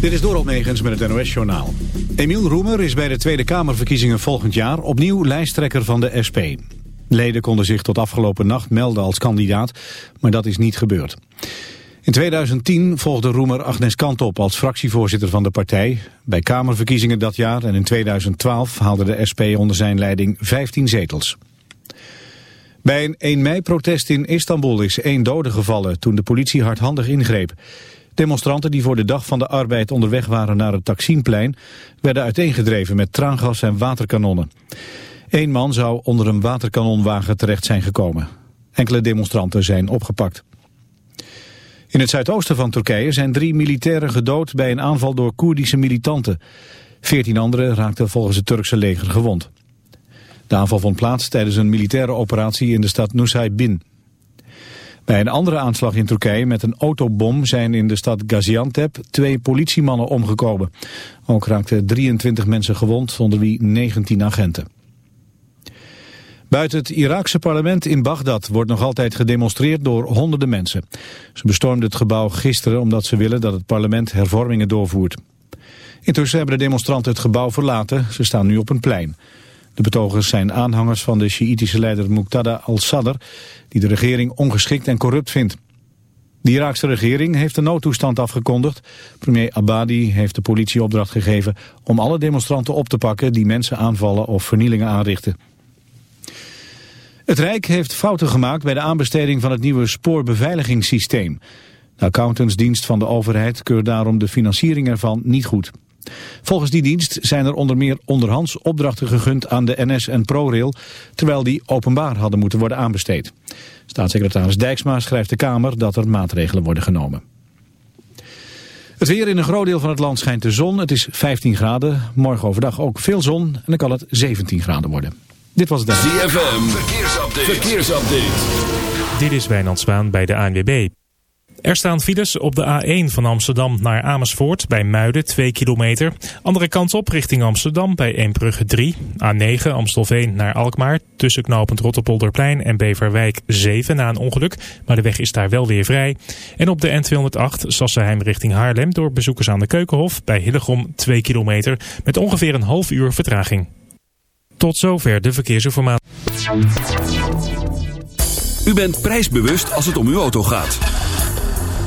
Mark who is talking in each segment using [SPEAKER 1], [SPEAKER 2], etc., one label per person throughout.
[SPEAKER 1] Dit is Dorot Megens met het NOS-journaal. Emiel Roemer is bij de Tweede Kamerverkiezingen volgend jaar opnieuw lijsttrekker van de SP. Leden konden zich tot afgelopen nacht melden als kandidaat, maar dat is niet gebeurd. In 2010 volgde Roemer Agnes Kant op als fractievoorzitter van de partij. Bij Kamerverkiezingen dat jaar en in 2012 haalde de SP onder zijn leiding 15 zetels. Bij een 1 mei-protest in Istanbul is één dode gevallen toen de politie hardhandig ingreep. Demonstranten die voor de dag van de arbeid onderweg waren naar het Taksimplein... werden uiteengedreven met traangas en waterkanonnen. Eén man zou onder een waterkanonwagen terecht zijn gekomen. Enkele demonstranten zijn opgepakt. In het zuidoosten van Turkije zijn drie militairen gedood bij een aanval door Koerdische militanten. Veertien anderen raakten volgens het Turkse leger gewond. De aanval vond plaats tijdens een militaire operatie in de stad Nusaybin. Bij een andere aanslag in Turkije met een autobom zijn in de stad Gaziantep twee politiemannen omgekomen. Ook raakten 23 mensen gewond, onder wie 19 agenten. Buiten het Iraakse parlement in Bagdad wordt nog altijd gedemonstreerd door honderden mensen. Ze bestormden het gebouw gisteren omdat ze willen dat het parlement hervormingen doorvoert. Intussen hebben de demonstranten het gebouw verlaten. Ze staan nu op een plein. De betogers zijn aanhangers van de Sjiïtische leider Muqtada al-Sadr... die de regering ongeschikt en corrupt vindt. De Iraakse regering heeft de noodtoestand afgekondigd. Premier Abadi heeft de politie opdracht gegeven om alle demonstranten op te pakken... die mensen aanvallen of vernielingen aanrichten. Het Rijk heeft fouten gemaakt bij de aanbesteding van het nieuwe spoorbeveiligingssysteem. De accountantsdienst van de overheid keurt daarom de financiering ervan niet goed. Volgens die dienst zijn er onder meer onderhands opdrachten gegund aan de NS en ProRail, terwijl die openbaar hadden moeten worden aanbesteed. Staatssecretaris Dijksma schrijft de Kamer dat er maatregelen worden genomen. Het weer in een groot deel van het land schijnt de zon. Het is 15 graden. Morgen overdag ook veel zon en dan kan het 17 graden worden. Dit was het.
[SPEAKER 2] ZFM. Verkeersupdate. Verkeersupdate.
[SPEAKER 3] Dit is Wijnand Zwaan bij de ANWB. Er staan files op de A1 van Amsterdam naar Amersfoort bij Muiden 2 kilometer. Andere kant op richting Amsterdam bij Eembrugge 3. A9 Amstelveen naar Alkmaar tussen knooppunt Rotterpolderplein en Beverwijk 7 na een ongeluk. Maar de weg is daar wel weer vrij. En op de N208 Sassenheim richting Haarlem door bezoekers aan de Keukenhof bij Hillegom 2 kilometer met ongeveer een half uur vertraging. Tot zover de verkeersinformatie.
[SPEAKER 2] U bent prijsbewust als het om uw auto gaat.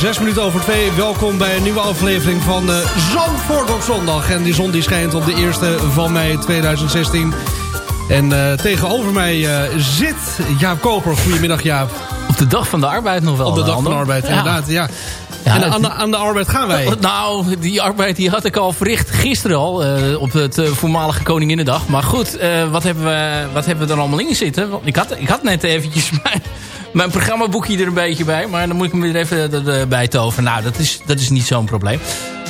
[SPEAKER 4] Zes minuten over twee. Welkom bij een nieuwe aflevering van uh, Zandvoort op zondag. En die zon die schijnt op de eerste van mei 2016. En uh, tegenover mij zit Jaap Koper. Goedemiddag Jaap.
[SPEAKER 5] Op de dag van de arbeid nog wel.
[SPEAKER 4] Op de dag van de arbeid, inderdaad. Ja. ja. en aan de, aan de, arbeid gaan wij.
[SPEAKER 5] Nou, die arbeid die had ik al verricht gisteren al. op het voormalige Koninginnedag. Maar goed, wat, hebben we, wat hebben we er allemaal in zitten? Ik had, ik had net eventjes mijn mijn programmaboekje er een beetje bij. Maar dan moet ik hem weer even erbij toveren. Nou, dat is, dat is niet zo'n probleem.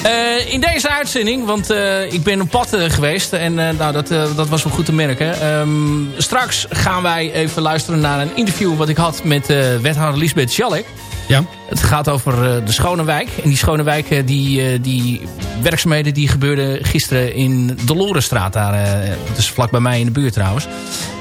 [SPEAKER 5] Uh, in deze uitzending, want uh, ik ben op pad geweest en nou, dat, dat was wel goed te merken. Um, straks gaan wij even luisteren naar een interview wat ik had met wethouder Lisbeth Schalek. Ja. Het gaat over uh, de Schonewijk. En die Schonewijk, uh, die, uh, die werkzaamheden die gebeurden gisteren in de Lorenstraat. Daar, dat is vlak bij mij in de buurt trouwens.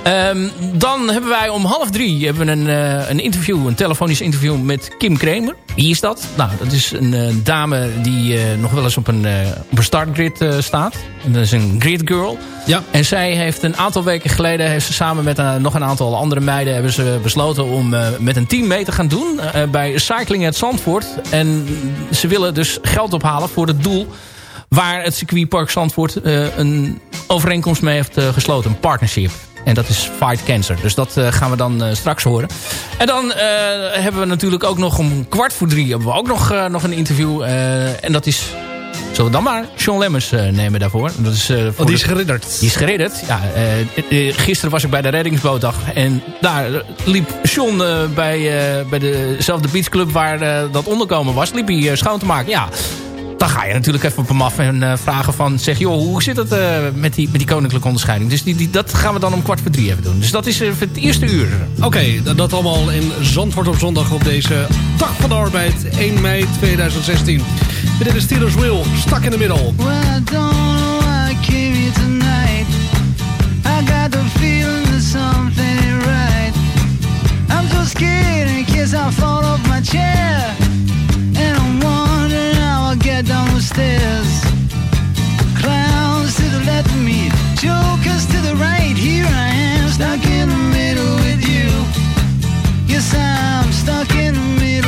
[SPEAKER 5] Um, dan hebben wij om half drie hebben we een, een interview, een telefonisch interview met Kim Kramer. Wie is dat? Nou, dat is een dame die nog wel eens op een, op een startgrid staat. En dat is een grid girl. Ja. En zij heeft een aantal weken geleden, heeft ze samen met nog een aantal andere meiden, hebben ze besloten om met een team mee te gaan doen bij Cycling at Zandvoort. En ze willen dus geld ophalen voor het doel waar het circuitpark Zandvoort uh, een overeenkomst mee heeft uh, gesloten. Een partnership. En dat is Fight Cancer. Dus dat uh, gaan we dan straks horen. En dan hebben we natuurlijk ook nog om kwart voor drie... hebben we ook nog, nog een interview. en dat is Zullen we dan maar Sean Lemmers uh, nemen daarvoor? Dat is, uh,
[SPEAKER 4] voor oh, die is geridderd.
[SPEAKER 5] Die is geridderd, ja. Uh, gisteren was ik bij de reddingsbootdag. En daar liep Sean bij, bij dezelfde beachclub waar dat onderkomen was. Liep hij schoon te maken. Ja, dan ga je natuurlijk even op hem af en vragen van... zeg, joh, hoe zit het met, die, met die koninklijke onderscheiding? Dus die, die, dat gaan we dan om kwart voor drie even doen. Dus dat is het eerste uur.
[SPEAKER 4] Oké, okay, dat allemaal in Zandvoort op zondag op deze dag van de arbeid. 1 mei 2016. Dit is Steelers Wheel, stuck in the middle. Well, I don't know why I came here tonight. I got the feeling that something right. I'm scared in case I fall off my chair. And I'm wondering how I'll get down the stairs. Clowns to the left of me, jokers to the right. Here I am, stuck in the middle with you. Yes, I'm stuck in the middle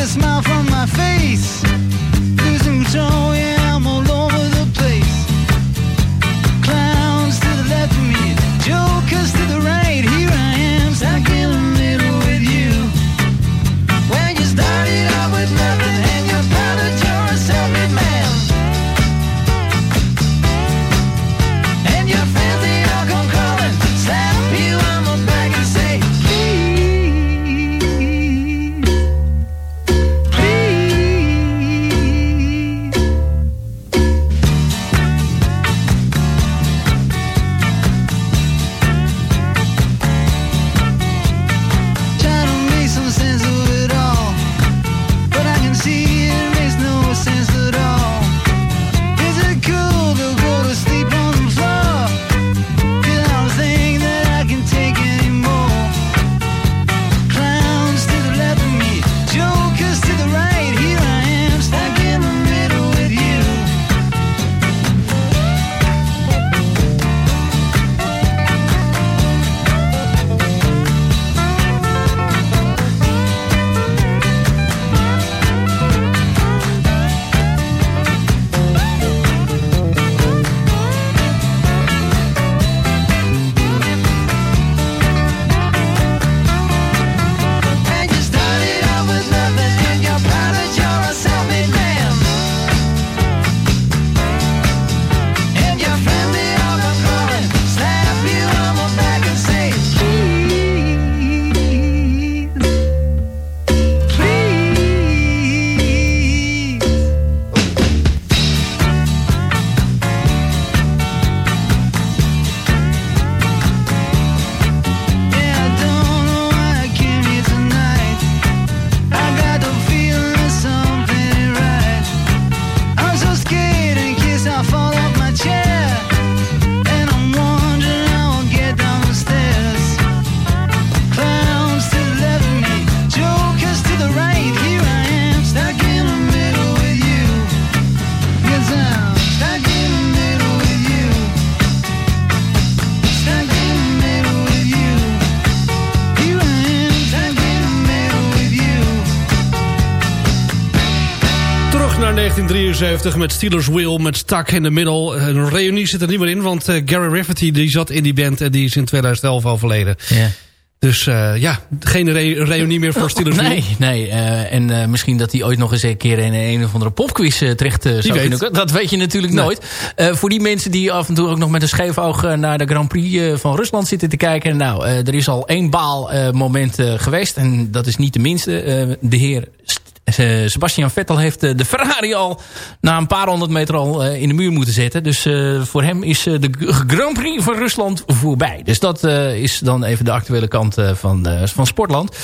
[SPEAKER 4] a smile from my face. 1973 met Steelers Wheel met Stuck in the Middle. Een reunie zit er niet meer in, want uh, Gary Rafferty die zat in die band en die is in 2011 overleden.
[SPEAKER 5] Ja.
[SPEAKER 4] Dus uh, ja, geen re reunie meer voor Steelers Wheel.
[SPEAKER 5] Nee, nee. Uh, en uh, misschien dat hij ooit nog eens een keer in een of andere popquiz terecht zou
[SPEAKER 4] weet.
[SPEAKER 5] kunnen. Dat weet je natuurlijk
[SPEAKER 4] Nee.
[SPEAKER 5] nooit. voor die mensen die af en toe ook nog met een scheef oog naar de Grand Prix van Rusland zitten te kijken. Nou, er is al één baal moment geweest. En dat is niet de minste. de heer Sebastian Vettel heeft uh, de Ferrari al na een paar honderd meter al uh, in de muur moeten zetten. Dus voor hem is de Grand Prix van Rusland voorbij. Dus dat is dan even de actuele kant van, van Sportland.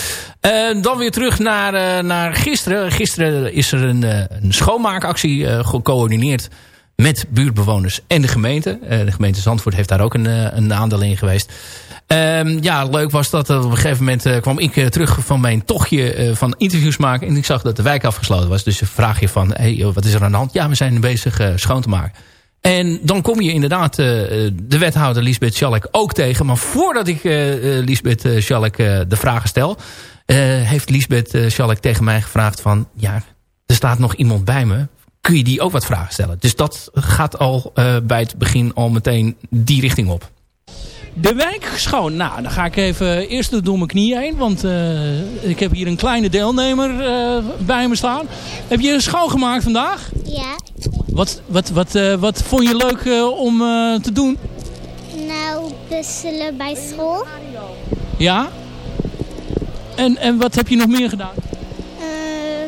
[SPEAKER 5] dan weer terug naar, naar gisteren. Gisteren is er een, een schoonmaakactie gecoördineerd met buurtbewoners en de gemeente. de gemeente Zandvoort heeft daar ook een, een aandeel in geweest. Um, ja, leuk was dat op een gegeven moment uh, kwam ik uh, terug van mijn tochtje uh, van interviews maken. En ik zag dat de wijk afgesloten was. Dus vraag je van, hey, wat is er aan de hand? Ja, we zijn bezig schoon te maken. En dan kom je inderdaad de wethouder Lisbeth Schalk ook tegen. Maar voordat ik Lisbeth Schalk de vragen stel... heeft Lisbeth Schalk tegen mij gevraagd van... ja, er staat nog iemand bij me. Kun je die ook wat vragen stellen? Dus dat gaat al bij het begin al meteen die richting op.
[SPEAKER 6] De wijk schoon. Nou, dan ga ik even eerst door mijn knieën heen. Want uh, ik heb hier een kleine deelnemer uh, bij me staan. Heb je schoongemaakt vandaag?
[SPEAKER 7] Ja.
[SPEAKER 6] Wat, wat, wat, uh, wat vond je leuk om te doen?
[SPEAKER 7] Nou, puzzelen bij school.
[SPEAKER 6] Ja? En, en wat heb je nog meer gedaan?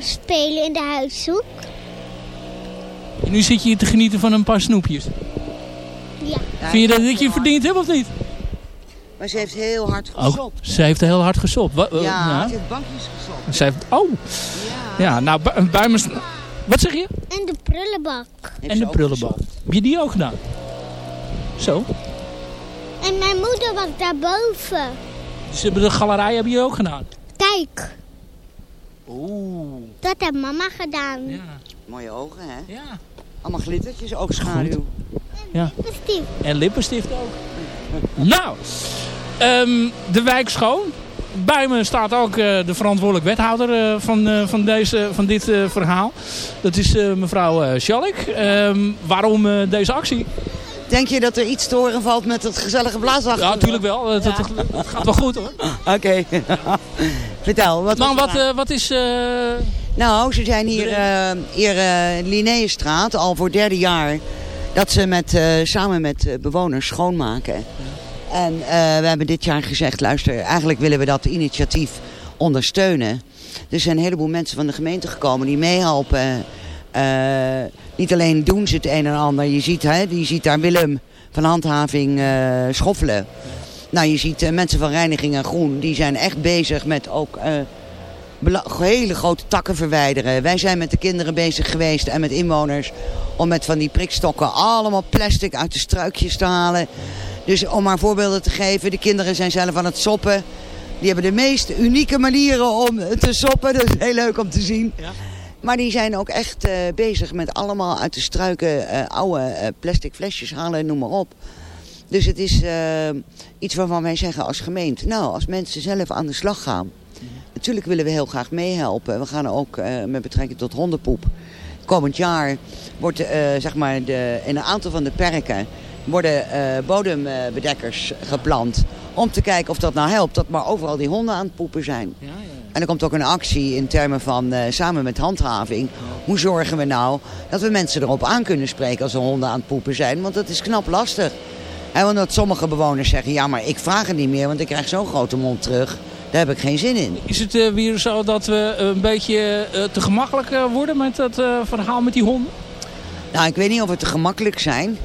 [SPEAKER 7] spelen in de huishoek.
[SPEAKER 6] En nu zit je hier te genieten van een paar snoepjes.
[SPEAKER 7] Ja.
[SPEAKER 6] Vind je dat ik je verdiend heb of niet?
[SPEAKER 8] Maar ze heeft heel hard gesopt.
[SPEAKER 6] Oh, ze heeft heel hard gesopt. Wa
[SPEAKER 8] ja,
[SPEAKER 6] ja,
[SPEAKER 8] ze heeft bankjes gesopt.
[SPEAKER 6] Ze heeft, oh.
[SPEAKER 7] Ja,
[SPEAKER 6] ja nou, bij, bij me... Wat zeg je?
[SPEAKER 7] En de prullenbak.
[SPEAKER 8] Heeft
[SPEAKER 6] en de prullenbak. Heb je die ook gedaan? Zo.
[SPEAKER 7] En mijn moeder was daarboven.
[SPEAKER 6] Dus de galerij heb je ook gedaan?
[SPEAKER 7] Kijk.
[SPEAKER 6] Oeh.
[SPEAKER 7] Dat heeft mama gedaan.
[SPEAKER 6] Ja.
[SPEAKER 8] Mooie ogen, hè?
[SPEAKER 6] Ja.
[SPEAKER 8] Allemaal glittertjes, oogschaduw.
[SPEAKER 7] Ja. Lippenstift.
[SPEAKER 6] En lippenstift ook. nou, um, de wijk schoon. Bij me staat ook uh, de verantwoordelijk wethouder uh, van, uh, van, deze, van dit verhaal. Dat is mevrouw Schalk. Um, waarom deze actie?
[SPEAKER 8] Denk je dat er iets te horen valt met het gezellige blaasachter?
[SPEAKER 6] Ja, natuurlijk wel. Het, ja. het, het, gaat wel goed hoor.
[SPEAKER 8] Oké. Okay. Vertel. Wat,
[SPEAKER 6] nou, wat, wat is...
[SPEAKER 8] Nou, ze zijn hier, hier Linnéestraat al voor het derde jaar dat ze met, uh, samen met uh, bewoners schoonmaken. En uh, we hebben dit jaar gezegd, luister, eigenlijk willen we dat initiatief ondersteunen. Er zijn een heleboel mensen van de gemeente gekomen die meehelpen. niet alleen doen ze het een en ander, je ziet, hè, je ziet daar Willem van handhaving schoffelen. Nou, je ziet mensen van Reiniging en Groen, die zijn echt bezig met ook hele grote takken verwijderen. Wij zijn met de kinderen bezig geweest en met inwoners om met van die prikstokken allemaal plastic uit de struikjes te halen. Dus om maar voorbeelden te geven, de kinderen zijn zelf aan het soppen. Die hebben de meest unieke manieren om te soppen. Dat is heel leuk om te zien. Ja. Maar die zijn ook echt uh, bezig met allemaal uit de struiken uh, oude uh, plastic flesjes halen, noem maar op. Dus het is iets waarvan wij zeggen als gemeente, nou als mensen zelf aan de slag gaan. Natuurlijk willen we heel graag meehelpen. We gaan ook met betrekking tot hondenpoep. Komend jaar wordt zeg maar de, in een aantal van de perken worden bodembedekkers geplant. Om te kijken of dat nou helpt. Dat maar overal die honden aan het poepen zijn.
[SPEAKER 6] Ja, ja.
[SPEAKER 8] En er komt ook een actie in termen van uh, samen met handhaving. Hoe zorgen we nou dat we mensen erop aan kunnen spreken als er honden aan het poepen zijn. Want dat is knap lastig. En omdat sommige bewoners zeggen, ja maar ik vraag het niet meer want ik krijg zo'n grote mond terug. Daar heb ik geen zin in.
[SPEAKER 6] Is het uh, weer zo dat we een beetje uh, te gemakkelijk worden met het verhaal met die honden?
[SPEAKER 8] Nou, ik weet niet of we te gemakkelijk zijn.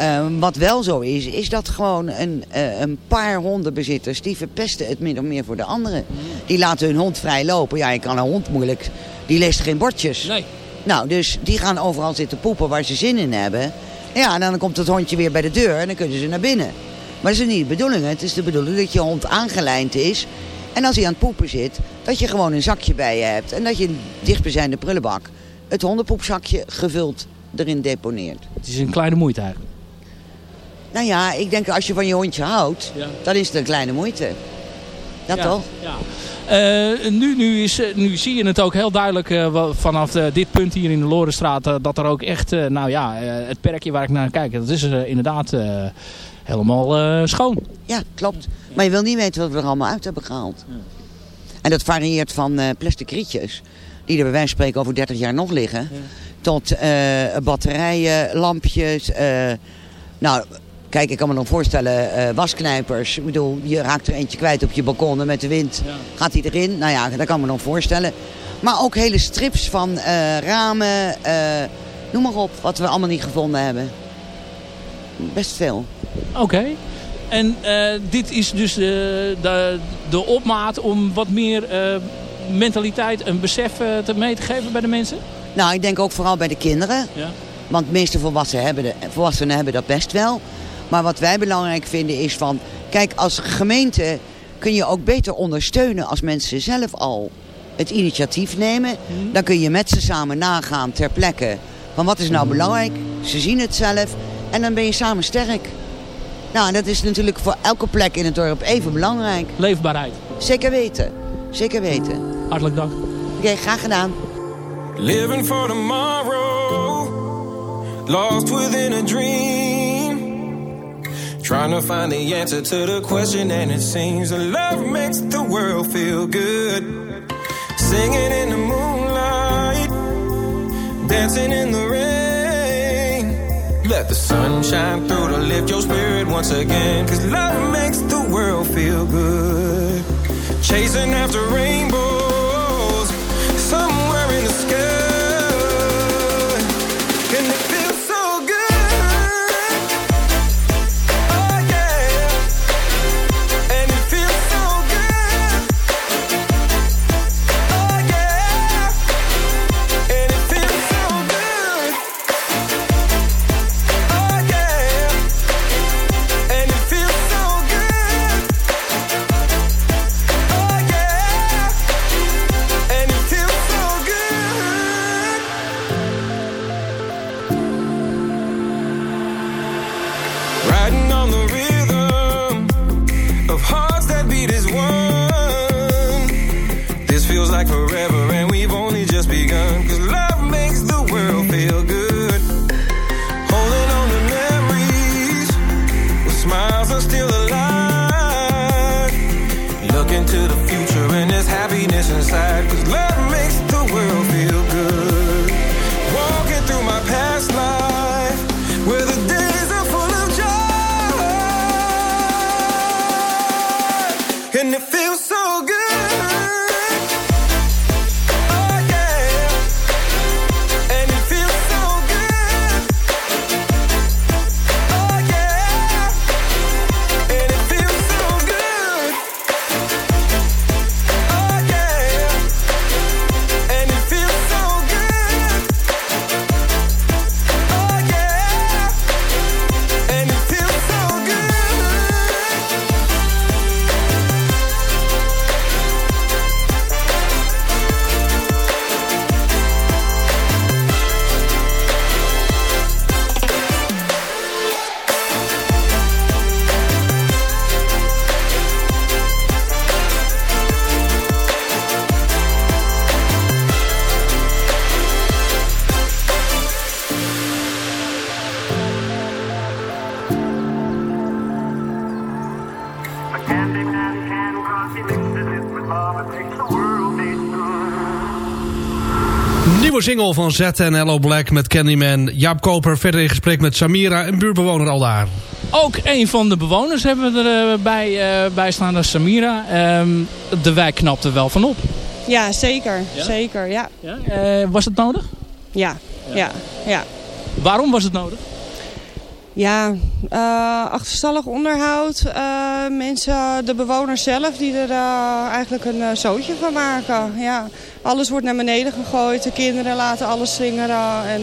[SPEAKER 8] Uh, wat wel zo is, is dat gewoon een, een paar hondenbezitters... die verpesten het min of meer voor de anderen. Die laten hun hond vrij lopen. Ja, je kan een hond moeilijk... Die leest geen bordjes.
[SPEAKER 6] Nee.
[SPEAKER 8] Nou, dus die gaan overal zitten poepen waar ze zin in hebben. Ja, en dan komt het hondje weer bij de deur en dan kunnen ze naar binnen. Maar dat is niet de bedoeling. Het is de bedoeling dat je hond aangelijnd is. En als hij aan het poepen zit, dat je gewoon een zakje bij je hebt. En dat je een dichtbijzijnde prullenbak het hondenpoepzakje gevuld erin deponeert.
[SPEAKER 6] Het is een kleine moeite eigenlijk.
[SPEAKER 8] Nou ja, ik denk als je van je hondje houdt,
[SPEAKER 6] Ja.
[SPEAKER 8] dan is het een kleine moeite.
[SPEAKER 9] Dat toch?
[SPEAKER 5] Ja. Uh, nu, nu, is, nu zie je het ook heel duidelijk uh, vanaf uh, dit punt hier in de Lorenstraat. dat er ook echt, nou ja, het perkje waar ik naar kijk, dat is inderdaad helemaal schoon.
[SPEAKER 9] Ja, klopt. Maar je wil niet weten wat we er allemaal uit hebben gehaald. Ja. En dat varieert van plastic rietjes, die er bij wijze van spreken over 30 jaar nog liggen. Ja. Tot batterijen, lampjes, nou Kijk, ik kan me dan voorstellen, wasknijpers. Ik bedoel, je raakt er eentje kwijt op je balkon en met de wind gaat hij erin. Nou ja, dat kan me dan voorstellen. Maar ook hele strips van ramen, noem maar op, wat we allemaal niet gevonden hebben. Best veel.
[SPEAKER 5] Oké. En dit is dus de, de, de, opmaat om wat meer mentaliteit en besef te mee te geven bij de mensen?
[SPEAKER 9] Nou, ik denk ook vooral bij de kinderen. Ja. Want de meeste volwassenen hebben, de, volwassenen hebben dat best wel. Maar wat wij belangrijk vinden is van... Kijk, als gemeente kun je ook beter ondersteunen als mensen zelf al het initiatief nemen. Mhm. Dan kun je met ze samen nagaan ter plekke. Van wat is nou belangrijk? Ze zien het zelf. En dan ben je samen sterk. Nou, en dat is natuurlijk voor elke plek in het dorp even belangrijk.
[SPEAKER 5] Leefbaarheid.
[SPEAKER 9] Zeker weten. Zeker weten.
[SPEAKER 5] Hartelijk dank.
[SPEAKER 9] Oké, graag gedaan. Living for tomorrow. Lost within a dream. Trying to find the answer to the question, and it seems that love makes the world feel good. Singing in the moonlight, dancing in the rain. Let the sun shine through to lift your spirit once again. Cause love makes the world feel good. Chasing after rainbows, somewhere in the sky.
[SPEAKER 4] Single van Z en Hello Black met Candyman. Jaap Koper verder in gesprek met Samira, een buurtbewoner al daar.
[SPEAKER 5] Ook een van de bewoners hebben we erbij uh, bij staan, dat is Samira. Ehm, de wijk knapte wel van op.
[SPEAKER 10] Ja, zeker. Zeker, ja.
[SPEAKER 5] ja? Uh, was het nodig?
[SPEAKER 10] Ja. ja, ja,
[SPEAKER 5] Waarom was het nodig?
[SPEAKER 10] Ja, uh, achterstallig onderhoud. Uh, mensen, de bewoners zelf die er uh, eigenlijk een zootje van maken. Ja, alles wordt naar beneden gegooid. De kinderen laten alles slingeren. En,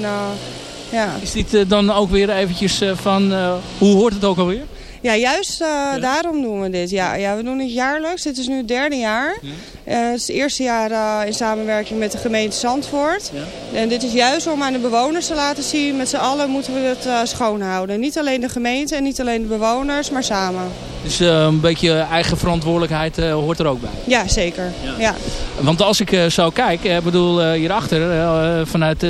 [SPEAKER 10] ja.
[SPEAKER 5] Is dit dan ook weer eventjes van, hoe hoort het ook alweer?
[SPEAKER 10] Ja, juist uh, daarom doen we dit. Ja, ja, we doen het jaarlijks. Dit is nu het derde jaar. Ja. Uh, het is het eerste jaar uh, in samenwerking met de gemeente Zandvoort. Ja. En dit is juist om aan de bewoners te laten zien... met z'n allen moeten we het schoonhouden. Niet alleen de gemeente en niet alleen de bewoners, maar samen.
[SPEAKER 5] Dus een beetje eigen verantwoordelijkheid hoort er ook bij?
[SPEAKER 10] Ja, zeker. Ja.
[SPEAKER 5] Want als ik zo kijk, ik bedoel hierachter... vanuit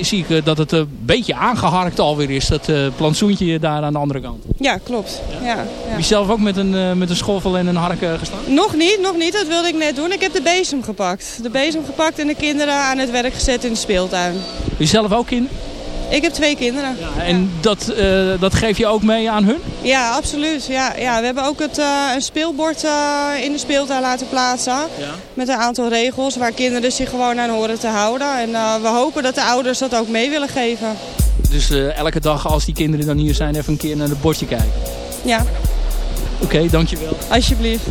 [SPEAKER 5] zie ik dat het een beetje aangeharkt alweer is. Dat plantsoentje daar aan de andere kant.
[SPEAKER 10] Ja, klopt. Ja.
[SPEAKER 5] Je zelf ook met een, uh, met een schoffel en een hark gestaan?
[SPEAKER 10] Nog niet, nog niet. Dat wilde ik net doen. Ik heb de bezem gepakt. De bezem gepakt en de kinderen aan het werk gezet in de speeltuin.
[SPEAKER 5] Heb je zelf ook kinderen?
[SPEAKER 10] Ik heb twee kinderen.
[SPEAKER 5] Ja, en Dat, uh, dat geef je ook mee aan hun?
[SPEAKER 10] Ja, absoluut. Ja, ja, we hebben ook het, uh, een speelbord uh, in de speeltuin laten plaatsen. Ja. Met een aantal regels waar kinderen zich gewoon aan horen te houden. En we hopen dat de ouders dat ook mee willen geven.
[SPEAKER 5] Dus elke dag als die kinderen dan hier zijn even een keer naar het bordje kijken?
[SPEAKER 10] Ja.
[SPEAKER 5] Oké, okay, dankjewel.
[SPEAKER 10] Alsjeblieft.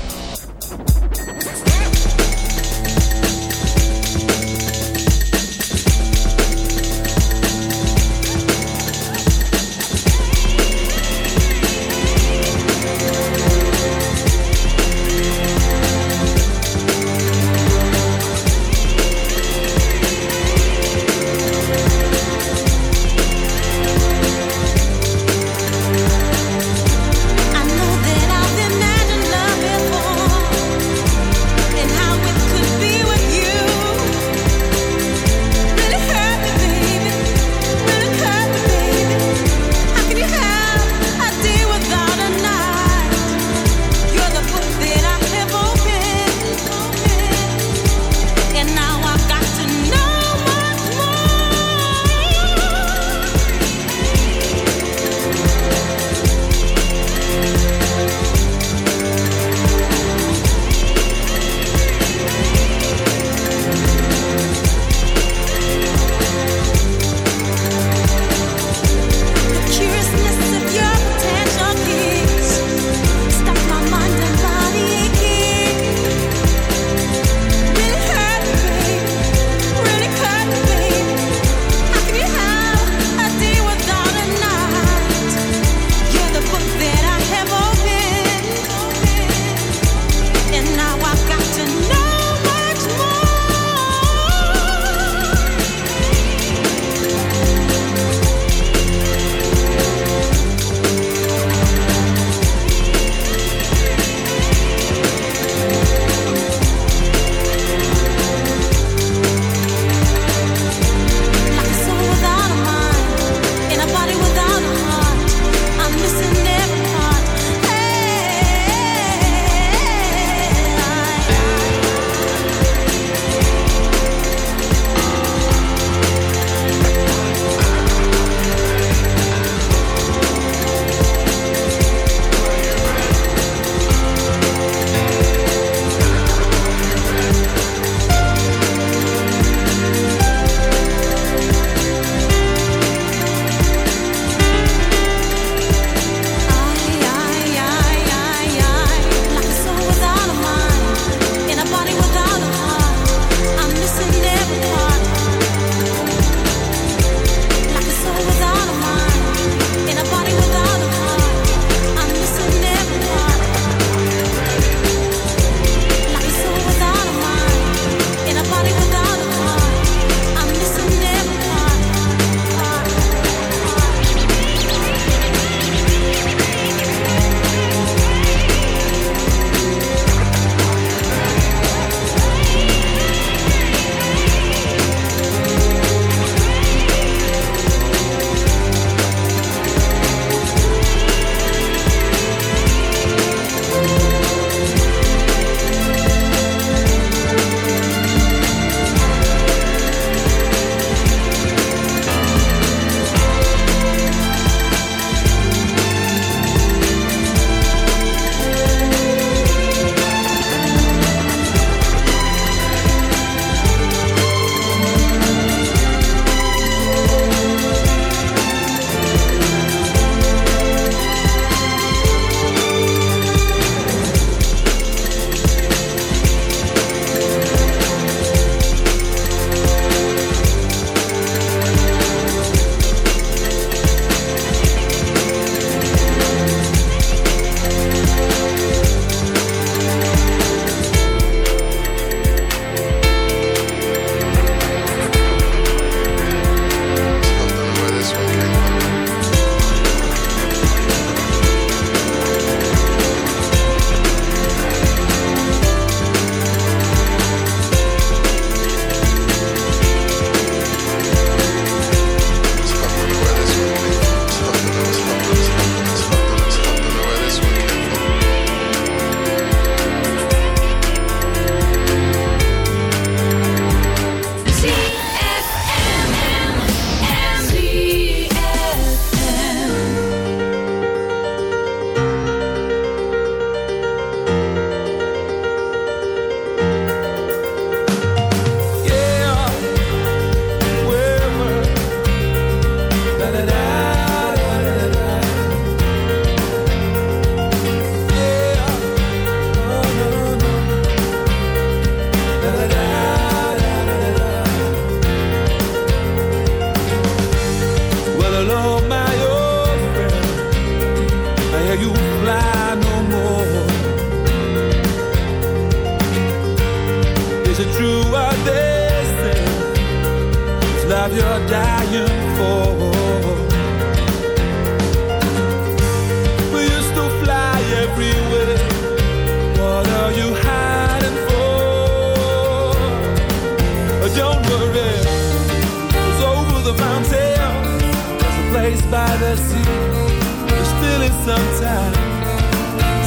[SPEAKER 11] By the sea. There still is some time,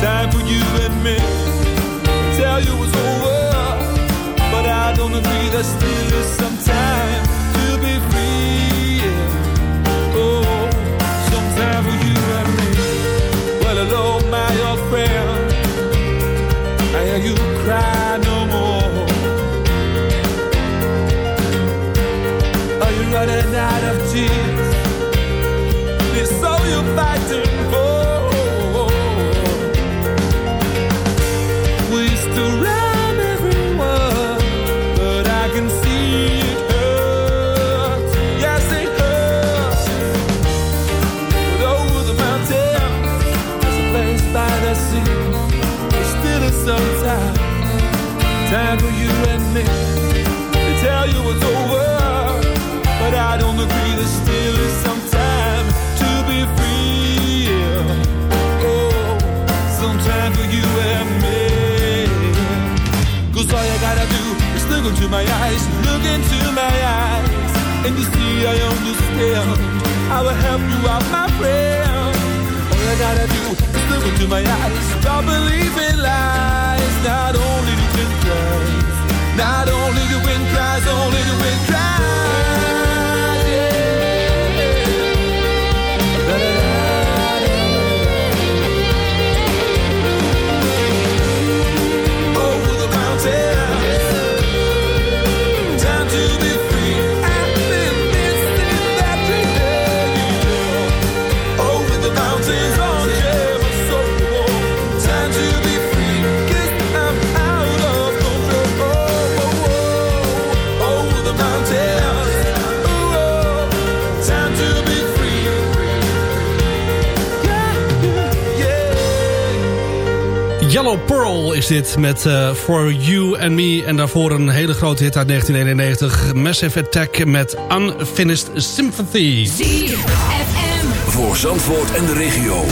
[SPEAKER 11] time for you and me. Tell you it's over, but I don't agree. There still is some time my eyes, look into my eyes, and you see I understand. I will help you out, my friend. All you gotta do is look into my eyes, stop believing lies. Not only the wind cries, not only the wind cries, only the wind cries.
[SPEAKER 4] Yellow Pearl is dit met eh, For You and Me. En daarvoor een hele grote hit uit 1991. Massive Attack met Unfinished Sympathy.
[SPEAKER 2] Voor Zandvoort en de regio.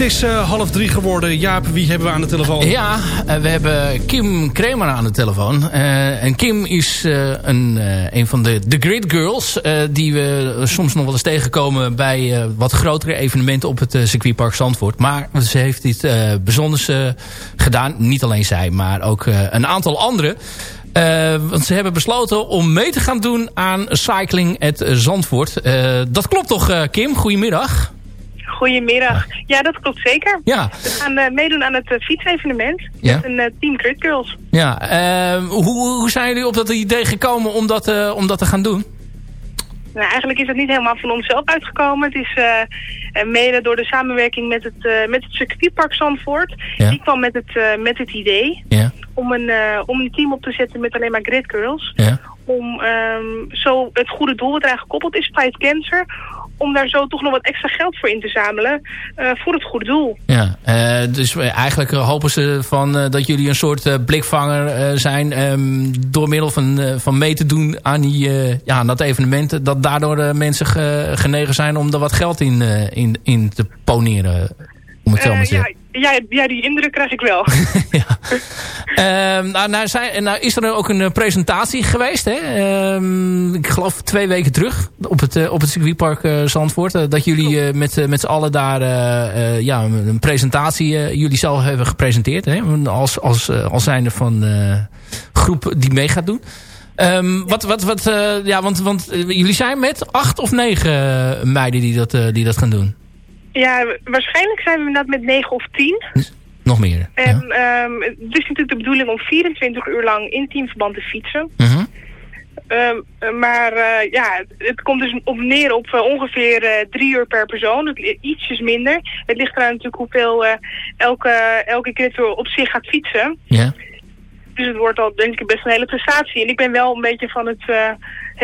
[SPEAKER 4] Het is eh, half drie geworden. Jaap, wie hebben we aan de telefoon?
[SPEAKER 5] Ja, eh, we hebben Kim Kramer aan de telefoon. Eh, en Kim is een, een van de, de Grid Girls... die we soms nog wel eens tegenkomen... bij wat grotere evenementen op het circuitpark Zandvoort. Maar ze heeft eh bijzonders gedaan. Niet alleen zij, maar ook een aantal anderen. Want ze hebben besloten om mee te gaan doen aan Cycling at Zandvoort. Dat klopt toch, Kim? Goedemiddag.
[SPEAKER 12] Goedemiddag. Ja, dat klopt zeker.
[SPEAKER 5] Ja.
[SPEAKER 12] We gaan eh, meedoen aan het eh, fietsevenement.
[SPEAKER 5] Ja.
[SPEAKER 12] Met een eh, team Grid Girls.
[SPEAKER 5] Ja, eh, hoe, hoe zijn jullie op dat idee gekomen om dat, eh, om dat te gaan doen?
[SPEAKER 12] Nou, eigenlijk is het niet helemaal van onszelf uitgekomen. Het is mede door de samenwerking met het, met het circuitpark Zandvoort.
[SPEAKER 5] Ja.
[SPEAKER 12] Die kwam met het, met het idee
[SPEAKER 5] Ja.
[SPEAKER 12] om, een, om een team op te zetten met alleen maar Grid Girls.
[SPEAKER 5] Ja.
[SPEAKER 12] Om ehm, zo het goede doel wat eraan gekoppeld is, Fight Cancer... om daar zo toch nog wat extra geld voor in te zamelen eh, voor het goede doel.
[SPEAKER 5] Ja, eh, dus eh, eigenlijk hopen ze van, dat jullie een soort blikvanger zijn... ehm, door middel van, van mee te doen aan, die, ja, aan dat evenement... dat daardoor mensen ge- genegen zijn om er wat geld in, in, in te poneren. Om het zo maar te zeggen.
[SPEAKER 12] Ja, ja, ja, die indruk krijg ik wel.
[SPEAKER 5] Ehm, nou, nou, zijn, nou is er ook een eh, presentatie geweest. Hè? Ehm, ik geloof twee weken terug op het, eh, op het circuitpark eh, Zandvoort. dat jullie met, met z'n allen daar ja, een presentatie jullie zelf hebben gepresenteerd. Hè? Als, als, als zijnde van groep die mee gaat doen. Ehm, wat, wat, wat, ja, want, want jullie zijn met acht of negen meiden die dat, die dat gaan doen.
[SPEAKER 12] Ja, waarschijnlijk zijn we inderdaad met 9 of 10.
[SPEAKER 5] Nog meer.
[SPEAKER 12] En ehm, het is natuurlijk de bedoeling om 24 uur lang in teamverband te fietsen.
[SPEAKER 5] Mhm.
[SPEAKER 12] Ehm, eh, maar eh, ja, het komt dus op neer op eh, ongeveer eh, drie uur per persoon. Het, ietsjes minder. Het ligt eraan natuurlijk hoeveel elke, elke keer op zich gaat fietsen.
[SPEAKER 5] Ja.
[SPEAKER 12] Dus het wordt al denk ik best een hele prestatie. En ik ben wel een beetje van het...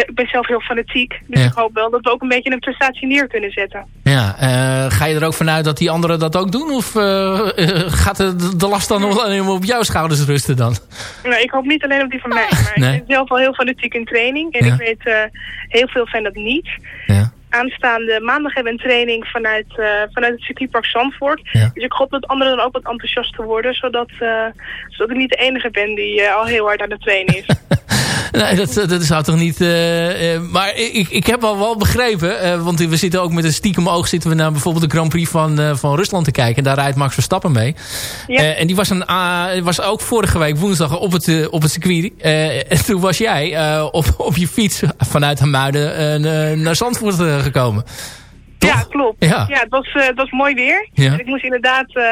[SPEAKER 12] ik ben zelf heel fanatiek. Dus
[SPEAKER 5] Ja.
[SPEAKER 12] ik hoop wel dat we ook een beetje een prestatie neer kunnen zetten.
[SPEAKER 5] Ja, eh, ga je er ook vanuit dat die anderen dat ook doen? Of eh, eh, gaat de, de last dan nog alleen op jouw schouders rusten dan?
[SPEAKER 12] Nou, ik hoop niet alleen op die van mij. Maar
[SPEAKER 5] Nee.
[SPEAKER 12] ik ben zelf al heel fanatiek in training. En
[SPEAKER 5] Ja.
[SPEAKER 12] ik weet, heel veel zijn dat niet.
[SPEAKER 5] Ja.
[SPEAKER 12] Aanstaande maandag hebben we een training vanuit, eh, vanuit het circuitpark Zandvoort.
[SPEAKER 5] Ja.
[SPEAKER 12] Dus ik hoop dat anderen dan ook wat enthousiaster worden. Zodat, eh, zodat ik niet de enige ben die eh, al heel hard aan het trainen is.
[SPEAKER 5] Nee, dat, dat zou toch niet... maar ik, ik heb al wel begrepen, want we zitten ook met een stiekem oog... zitten we naar bijvoorbeeld de Grand Prix van, van Rusland te kijken. En daar rijdt Max Verstappen mee.
[SPEAKER 12] Ja.
[SPEAKER 5] En die was, een, was ook vorige week woensdag op het, op het circuit. En toen was jij op, op je fiets vanuit Hamuiden naar Zandvoort eh, gekomen.
[SPEAKER 12] Ja, klopt.
[SPEAKER 5] Ja.
[SPEAKER 12] Ja, het, was, eh, het was mooi weer.
[SPEAKER 5] Ja.
[SPEAKER 12] En ik moest inderdaad eh,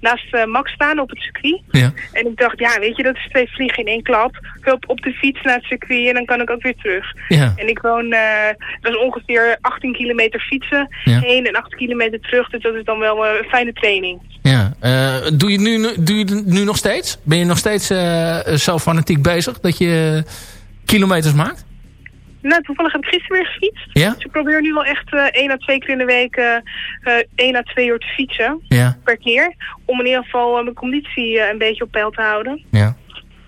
[SPEAKER 12] naast Max staan op het circuit.
[SPEAKER 5] Ja.
[SPEAKER 12] En ik dacht, ja, weet je, dat is twee vliegen in één klap. Hulp op de fiets naar het circuit en dan kan ik ook weer terug.
[SPEAKER 5] Ja.
[SPEAKER 12] En ik woon, dat is ongeveer 18 kilometer fietsen heen en 8 kilometer terug. Dus dat is dan wel een fijne training.
[SPEAKER 5] Ja. Doe, je het nu, doe je het nu nog steeds? Ben je nog steeds zo fanatiek bezig dat je kilometers maakt?
[SPEAKER 12] Nou, toevallig heb ik gisteren weer gefietst.
[SPEAKER 5] Ja?
[SPEAKER 12] Dus ik probeer nu wel echt eh één à twee keer in de week eh, één à twee uur te fietsen.
[SPEAKER 5] Ja.
[SPEAKER 12] Per keer. Om in ieder geval mijn conditie een beetje op peil te houden.
[SPEAKER 5] Ja.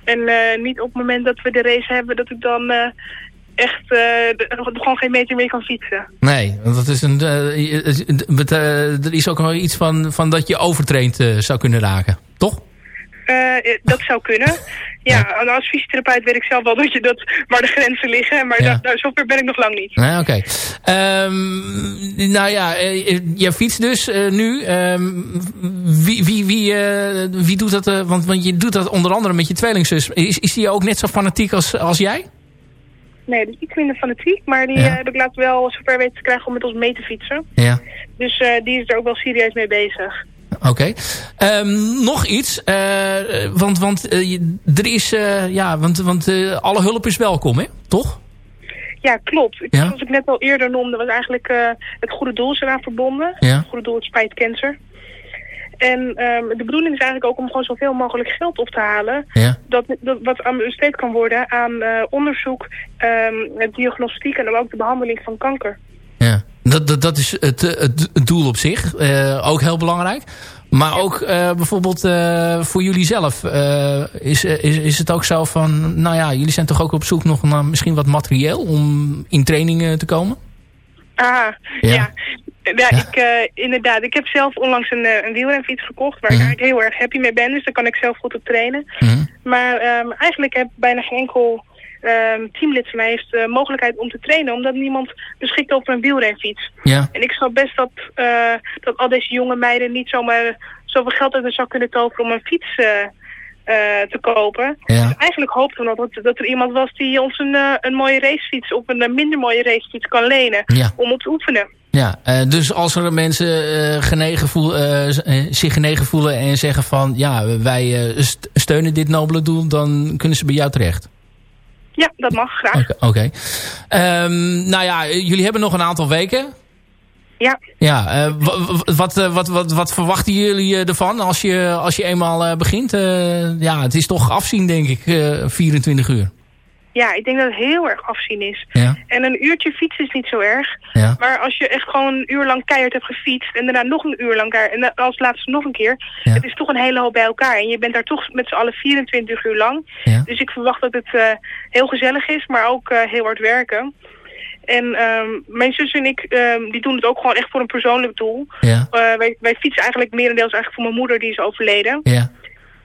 [SPEAKER 12] En niet op het moment dat we de race hebben, dat ik dan echt de- gewoon geen meter meer kan fietsen.
[SPEAKER 5] Nee, want dat is een, er is ook wel iets van, van dat je overtraind zou kunnen raken. Toch?
[SPEAKER 12] Dat zou kunnen. Ja, en als fysiotherapeut weet ik zelf wel dat je dat, waar de grenzen liggen. Maar
[SPEAKER 5] Ja.
[SPEAKER 12] daar, daar, zover ben ik nog lang niet.
[SPEAKER 5] Oké. Ehm, nou ja, eh, je fietst dus eh, nu. Ehm, wie, wie, wie, eh, wie doet dat? eh, want, want je doet dat onder andere met je tweelingzus. Is, is die ook net zo fanatiek als, als jij?
[SPEAKER 12] Nee, dat is iets minder fanatiek. Maar die
[SPEAKER 5] Ja.
[SPEAKER 12] eh, heb ik laatst wel zover weten te krijgen om met ons mee te fietsen.
[SPEAKER 5] Ja.
[SPEAKER 12] Dus eh, die is er ook wel serieus mee bezig.
[SPEAKER 5] Oké. Ehm, nog iets. eh, want want eh, er is... eh, ja, want, want alle hulp is welkom, hè? Toch?
[SPEAKER 12] Ja, klopt.
[SPEAKER 5] Ja?
[SPEAKER 12] Zoals ik net al eerder noemde, was eigenlijk het goede doel is eraan verbonden.
[SPEAKER 5] Ja.
[SPEAKER 12] Het goede doel het spijt cancer. En ehm, de bedoeling is eigenlijk ook om gewoon zoveel mogelijk geld op te halen.
[SPEAKER 5] Ja.
[SPEAKER 12] Dat, dat wat aan besteed kan worden aan onderzoek, het diagnostiek en dan ook de behandeling van kanker.
[SPEAKER 5] Ja. Dat, dat, dat is het, het, het doel op zich. Eh, ook heel belangrijk. Maar ook eh, bijvoorbeeld eh, voor jullie zelf. is, is, is het ook zo van... Nou ja, jullie zijn toch ook op zoek nog naar misschien wat materieel... om in trainingen te komen?
[SPEAKER 12] Ah,
[SPEAKER 5] Ja.
[SPEAKER 12] ja. Ja, ik, inderdaad. Ik heb zelf onlangs een, een wielrenfiets gekocht waar
[SPEAKER 5] Mhm.
[SPEAKER 12] ik eigenlijk heel erg happy mee ben. Dus daar kan ik zelf goed op trainen.
[SPEAKER 5] Mhm.
[SPEAKER 12] Maar ehm, eigenlijk heb bijna geen enkel ehm, teamlid van mij heeft de mogelijkheid om te trainen. Omdat niemand beschikt over een wielrenfiets.
[SPEAKER 5] Ja.
[SPEAKER 12] En ik snap best dat, eh, dat al deze jonge meiden niet zomaar zoveel geld uit zak kunnen toveren om een fiets eh, eh, te kopen.
[SPEAKER 5] Ja.
[SPEAKER 12] Dus eigenlijk hoopten we nog dat, dat er iemand was die ons een, een mooie racefiets of een minder mooie racefiets kan lenen.
[SPEAKER 5] Ja.
[SPEAKER 12] Om op te oefenen.
[SPEAKER 5] Ja, dus als er mensen genegen voel, zich genegen voelen en zeggen van... ja, wij st- steunen dit nobele doel, dan kunnen ze bij jou terecht.
[SPEAKER 12] Ja, dat mag graag.
[SPEAKER 5] Oké. Ehm, nou ja, jullie hebben nog een aantal weken.
[SPEAKER 12] Ja.
[SPEAKER 5] Ja, eh, wa- wa- wat, eh, wat, wat, wat verwachten jullie eh, ervan als je, als je eenmaal begint? Ja, het is toch afzien, denk ik, eh 24 uur.
[SPEAKER 12] Ja, ik denk dat het heel erg afzien is.
[SPEAKER 5] Ja.
[SPEAKER 12] En een uurtje fietsen is niet zo erg.
[SPEAKER 5] Ja.
[SPEAKER 12] Maar als je echt gewoon een uur lang keihard hebt gefietst... en daarna nog een uur lang keihard... en als laatste nog een keer...
[SPEAKER 5] Ja.
[SPEAKER 12] het is toch een hele hoop bij elkaar. En je bent daar toch met z'n allen 24 uur lang. Dus ik verwacht dat het eh, heel gezellig is... maar ook eh, heel hard werken. En ehm, mijn zus en ik, ehm, die doen het ook gewoon echt voor een persoonlijk doel.
[SPEAKER 5] Ja.
[SPEAKER 12] Eh, wij, wij fietsen eigenlijk merendeels eigenlijk voor mijn moeder, die is overleden.
[SPEAKER 5] Ja.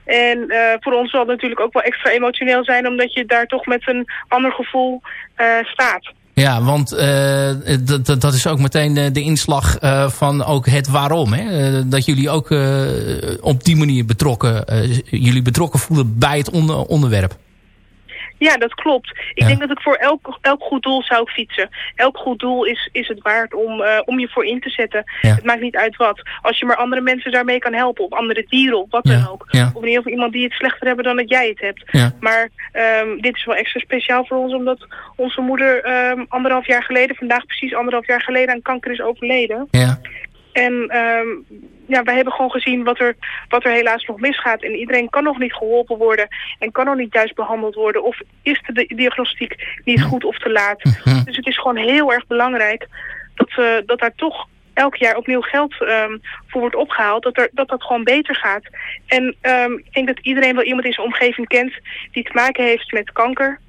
[SPEAKER 12] En eh, voor ons zal het natuurlijk ook wel extra emotioneel zijn, omdat je daar toch met een ander gevoel eh, staat.
[SPEAKER 5] Ja, want eh, dat- is ook meteen de, inslag van ook het waarom. Hè? Dat jullie ook op die manier betrokken, jullie betrokken voelen bij het onder- onderwerp.
[SPEAKER 12] Ja, dat klopt. Ik
[SPEAKER 5] Ja.
[SPEAKER 12] denk dat ik voor elk, elk goed doel zou fietsen. Elk goed doel is, is het waard om, eh, om je voor in te zetten.
[SPEAKER 5] Ja.
[SPEAKER 12] Het maakt niet uit wat. Als je maar andere mensen daarmee kan helpen, of andere dieren, of wat
[SPEAKER 5] Ja,
[SPEAKER 12] dan ook. Of in ieder geval iemand die het slechter hebben dan dat jij het hebt. Maar ehm, dit is wel extra speciaal voor ons, omdat onze moeder ehm, anderhalf jaar geleden, vandaag precies anderhalf jaar geleden, aan kanker is overleden.
[SPEAKER 5] Ja.
[SPEAKER 12] En ehm, ja, wij hebben gewoon gezien wat er, wat er helaas nog misgaat. En iedereen kan nog niet geholpen worden en kan nog niet juist behandeld worden. Of is de di- diagnostiek niet goed of te laat. Dus het is gewoon heel erg belangrijk dat, eh, dat daar toch elk jaar opnieuw geld ehm, voor wordt opgehaald. Dat, er, dat dat gewoon beter gaat. En ehm, ik denk dat iedereen wel iemand in zijn omgeving kent die te maken heeft met kanker.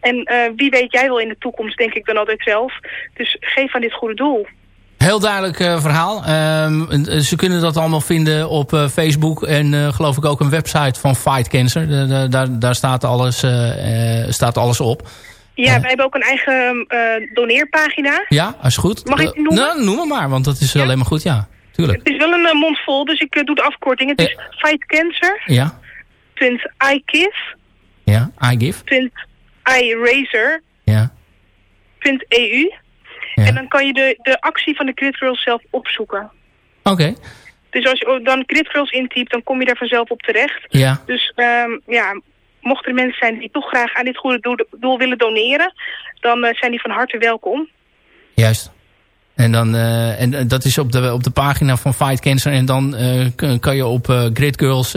[SPEAKER 12] En eh, wie weet jij wel in de toekomst, denk ik dan altijd zelf. Dus geef aan dit goede doel.
[SPEAKER 5] Heel duidelijk eh, verhaal. Ehm, eh, ze kunnen dat allemaal vinden op eh, Facebook en geloof ik ook een website van Fight Cancer. De- de- daar, daar staat, alles, staat alles op.
[SPEAKER 12] Ja, wij hebben ook een eigen doneerpagina.
[SPEAKER 5] Ja, is goed.
[SPEAKER 12] Mag ik noemen?
[SPEAKER 5] Nou, noem maar maar, want dat is alleen maar goed, ja. Tuurlijk.
[SPEAKER 12] Het is wel een mond vol, dus ik doe de afkorting. Het is Fight Cancer.
[SPEAKER 5] Ja,
[SPEAKER 12] iKiss.
[SPEAKER 5] ja, I give.
[SPEAKER 12] iRazer.
[SPEAKER 5] Ja.
[SPEAKER 12] .eu. En dan kan je de, de actie van de Crit Girls zelf opzoeken.
[SPEAKER 5] Oké.
[SPEAKER 12] Dus als je dan Crit Girls intypt, dan kom je daar vanzelf op terecht.
[SPEAKER 5] Ja.
[SPEAKER 12] Dus ehm, ja, mochten er mensen zijn die toch graag aan dit goede doel, doel willen doneren, dan eh, zijn die van harte welkom.
[SPEAKER 5] Juist. En, dan, eh, en eh, dat is op de, op de pagina van Fight Cancer. En dan kan je op eh, Grid Girls...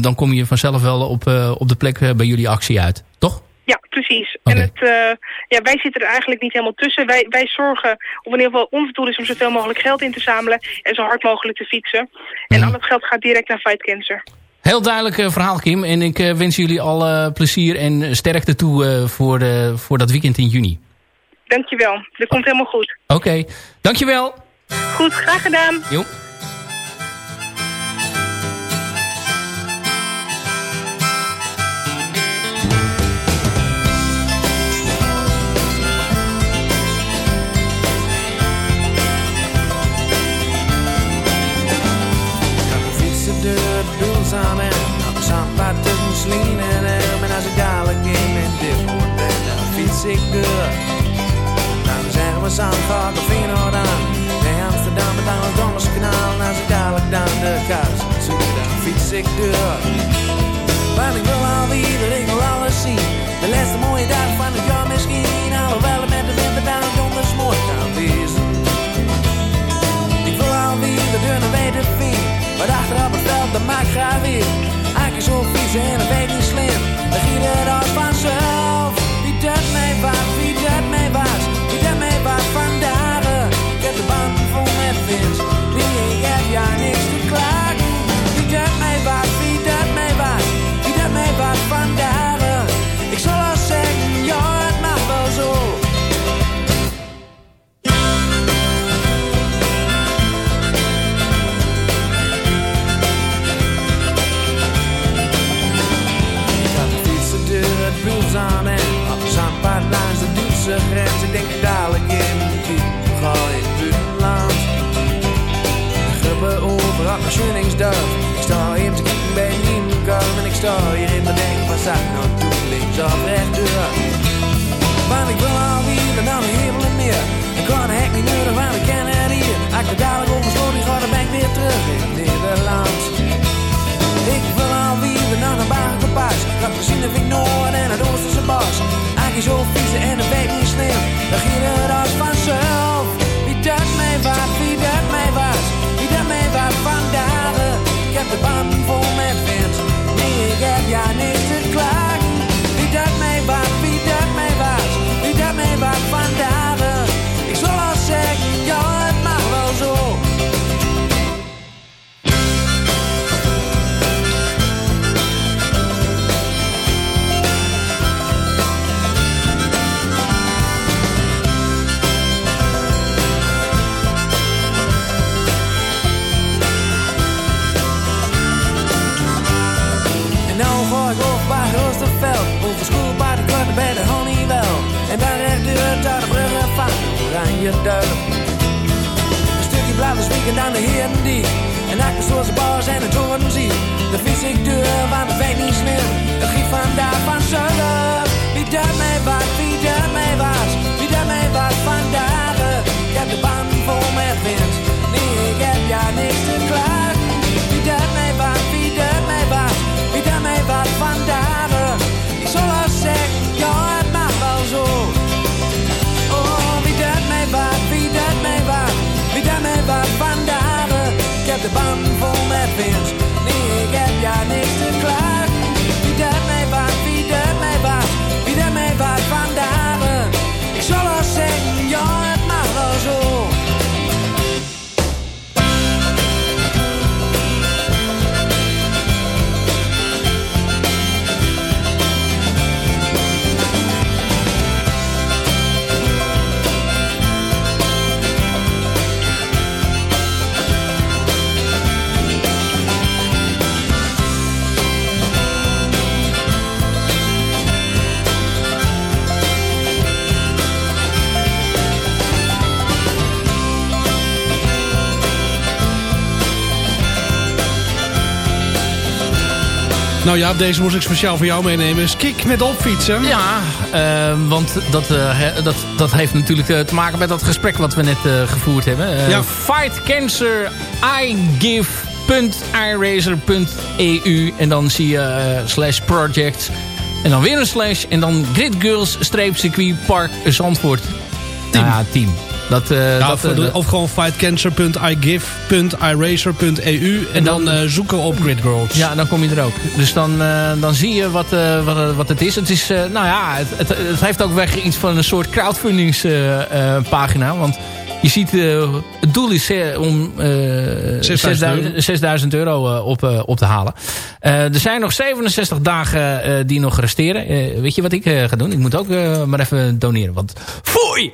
[SPEAKER 5] dan kom je vanzelf wel op, op de plek bij jullie actie uit. Toch?
[SPEAKER 12] Ja, precies. En het, eh, ja, wij zitten er eigenlijk niet helemaal tussen. Wij, wij zorgen, of in ieder geval ons doel is om zoveel mogelijk geld in te zamelen en zo hard mogelijk te fietsen. En al het geld gaat direct naar Fight Cancer.
[SPEAKER 5] Heel duidelijk eh, verhaal, Kim. En ik eh, wens jullie al eh, plezier en sterkte toe voor, de, voor dat weekend in juni.
[SPEAKER 12] Dankjewel. Dat komt helemaal goed.
[SPEAKER 5] Oké, dankjewel.
[SPEAKER 12] Goed, graag gedaan.
[SPEAKER 5] Jo.
[SPEAKER 13] Samen. Tussen Slien en Elm. En als ik dadelijk in mijn discord ben, dan fiets ik door. Dan zeggen we Zandvoort of Feyenoord aan. Nee, Amsterdam met aan het Donderskanaal. En als ik dadelijk dan de kous zoek, dan fiets ik door. Want ik wil alweer, ik wil alles zien. De laatste mooie dag dat graag weer. Eigenlijk zo vies en een weet niet slim. Dan giet het als vanzelf. Wie dat mij was, wie dat mij was. Wie dat mij was vandaag. Ik heb de band vol met vins. Mijn. Ik sta even te kijken bij Niemkamp en ik sta hier in mijn denk, wat zag ik nou doen, links of rechtdoor. Want ik wil alweer dan een hemel en meer. Ik kan de hek niet nodig, want ik ken het hier. Ik er dadelijk over sloot, ga, dan ben ik weer terug in Nederland. Ik wil alweer naar een bagenpaas. Dat gezien heb ik Noord en het Oosterse bos. Eigenlijk zo vies en een week niet sneeuw. Dan ging het als vanzelf. Wie dat mij was, wie dat mij was. Heb de band vol met wind. Nou ja,
[SPEAKER 4] deze moest ik speciaal voor jou meenemen. Skik met opfietsen.
[SPEAKER 5] Ja, eh, want dat, eh, he- dat, dat heeft natuurlijk eh, te maken met dat gesprek wat we net eh, gevoerd hebben.
[SPEAKER 4] Ja.
[SPEAKER 5] Fight Cancer igive.irazor.eu en dan zie je slash project en dan weer een slash en dan Grid Girls streep circuit park Zandvoort. Team. ja, team. Dat, eh,
[SPEAKER 4] Ja,
[SPEAKER 5] dat,
[SPEAKER 4] of,
[SPEAKER 5] eh,
[SPEAKER 4] of gewoon fightcancer.igive.irazor.eu en dan eh, zoeken op Grid Girls.
[SPEAKER 5] Ja, dan kom je er ook. Dus dan, eh, dan zie je wat, eh, wat, wat het is. Het is, eh, nou ja, het, het, het heeft ook weg iets van een soort crowdfundingspagina. want je ziet, eh, het doel is eh, om eh 6000
[SPEAKER 4] euro.
[SPEAKER 5] 6000 euro eh, op, eh, op te halen. Eh, er zijn nog 67 dagen eh, die nog resteren. Eh, weet je wat ik eh, ga doen? Ik moet ook eh, maar even doneren. Want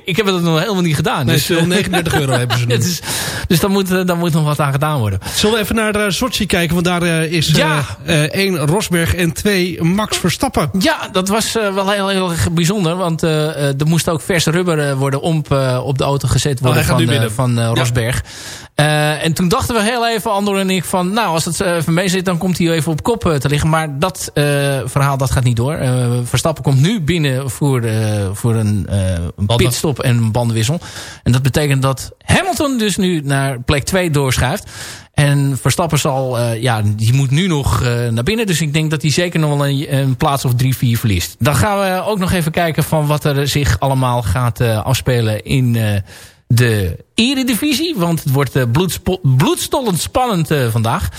[SPEAKER 5] ik heb het nog helemaal niet gedaan. Dus,
[SPEAKER 4] veel
[SPEAKER 5] eh,
[SPEAKER 4] 39 euro hebben ze nu.
[SPEAKER 5] is, dus dan moet, eh, dan moet nog wat aan gedaan worden.
[SPEAKER 4] Zullen we even naar uh, Sochi kijken? Want daar eh, is
[SPEAKER 5] Ja.
[SPEAKER 4] eh, eh, één Rosberg en twee Max Verstappen.
[SPEAKER 5] Ja, dat was eh, wel heel, heel erg bijzonder. Want eh, eh, er moest ook vers rubber eh, worden op, eh, op de auto gezet
[SPEAKER 4] Oh,
[SPEAKER 5] worden van, eh, van eh, Rosberg. Eh, en toen dachten we heel even, Andor en ik, van nou, als het eh, even mee zit, dan komt hij even op kop eh, te liggen. Maar dat verhaal, dat gaat niet door. Verstappen komt nu binnen voor, voor een, een pitstop en een bandenwissel. En dat betekent dat Hamilton dus nu naar plek 2 doorschuift. En Verstappen zal, ja, die moet nu nog naar binnen. Dus ik denk dat hij zeker nog wel een, een plaats of drie, vier verliest. Dan gaan we ook nog even kijken van wat er zich allemaal gaat afspelen in de eredivisie. Want het wordt eh, bloedstollend spannend eh, vandaag.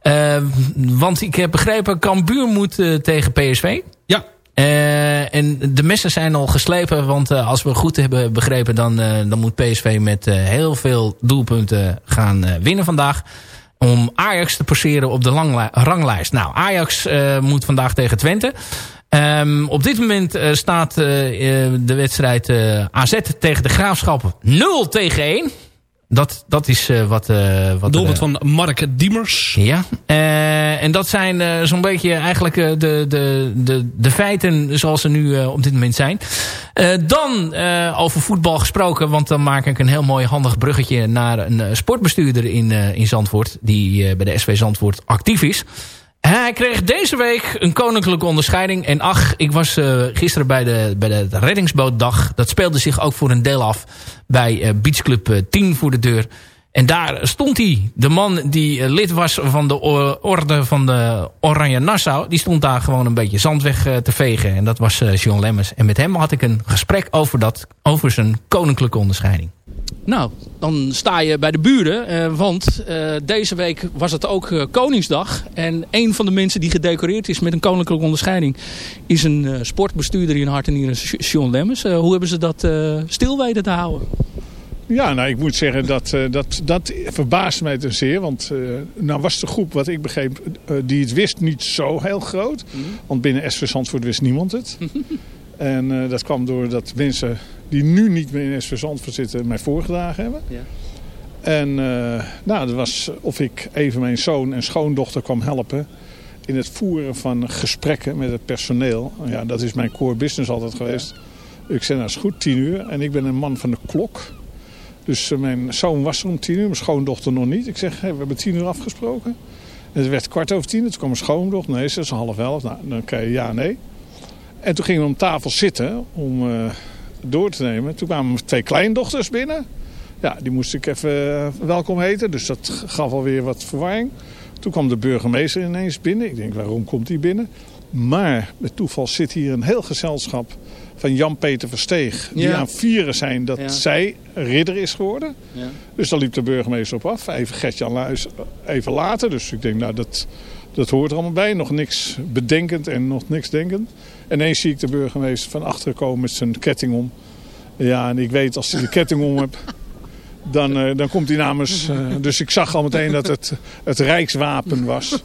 [SPEAKER 5] Eh, want ik heb begrepen, Cambuur moet tegen PSV.
[SPEAKER 4] Ja.
[SPEAKER 5] En de messen zijn al geslepen. Want als we goed hebben begrepen... dan, dan moet PSV met heel veel doelpunten gaan winnen vandaag. Om Ajax te passeren op de ranglijst. Nou, Ajax moet vandaag tegen Twente. Ehm, op dit moment eh, staat eh, eh, de wedstrijd AZ tegen de Graafschappen 0 tegen 1. Dat, dat is wat... wat
[SPEAKER 4] Doelpunt van Mark Diemers.
[SPEAKER 5] ja, en dat zijn zo'n beetje eigenlijk de, de, de, de feiten zoals ze nu op dit moment zijn. Dan over voetbal gesproken, want dan maak ik een heel mooi handig bruggetje naar een sportbestuurder in, in Zandvoort, die bij de SV Zandvoort actief is. Hij kreeg deze week een koninklijke onderscheiding. En ach, ik was eh, gisteren bij de, bij de reddingsbootdag. Dat speelde zich ook voor een deel af bij eh, Beachclub eh, 10 voor de deur. En daar stond hij, de man die eh, lid was van de orde van de Oranje Nassau. Die stond daar gewoon een beetje zand weg eh, te vegen. En dat was eh, John Lemmens. En met hem had ik een gesprek over, dat, over zijn koninklijke onderscheiding.
[SPEAKER 6] Nou, dan sta je bij de buren. want deze week was het ook Koningsdag. En een van de mensen die gedecoreerd is met een koninklijke onderscheiding... is een sportbestuurder in hart en nieren, John Lemmens. Eh, hoe hebben ze dat stil weten te houden?
[SPEAKER 14] Ja, nou, ik moet zeggen dat eh, dat, dat verbaast mij ten zeer. Want eh, nou was de groep, wat ik begreep, eh, die het wist, niet zo heel groot. Want binnen SV Zandvoort wist niemand het. en dat kwam doordat mensen die nu niet meer in SV Zandvoort zitten, mij voorgedragen hebben.
[SPEAKER 6] Ja.
[SPEAKER 14] En nou, dat was of ik even mijn zoon en schoondochter kwam helpen in het voeren van gesprekken met het personeel. Ja, dat is mijn core business altijd geweest. Ik zei, nou is goed, tien uur. En ik ben een man van de klok. Dus eh, mijn zoon was er om tien uur, mijn schoondochter nog niet. Ik zeg, we hebben tien uur afgesproken. En het werd kwart over tien, toen kwam mijn schoondochter. Nee, ze is half elf. Nou, dan je ja, nee. En toen gingen we om tafel zitten om eh, door te nemen. Toen kwamen twee kleindochters binnen. Ja, die moest ik even eh, welkom heten. Dus dat gaf alweer wat verwarring. Toen kwam de burgemeester ineens binnen. Ik denk, waarom komt hij binnen? Maar met toeval zit hier een heel gezelschap van Jan-Peter Versteeg. Die
[SPEAKER 6] Ja.
[SPEAKER 14] aan vieren zijn dat
[SPEAKER 6] Ja.
[SPEAKER 14] zij ridder is geworden.
[SPEAKER 6] Ja.
[SPEAKER 14] Dus daar liep de burgemeester op af. Even Gertjan Luijs even later. Dus ik denk, nou dat, dat hoort er allemaal bij. Nog niks bedenkend en nog niks denkend. En ineens zie ik de burgemeester van achteren komen met zijn ketting om. Ja, en ik weet als hij de ketting om heeft, dan, eh, dan komt hij namens... eh, dus ik zag al meteen dat het het Rijkswapen was.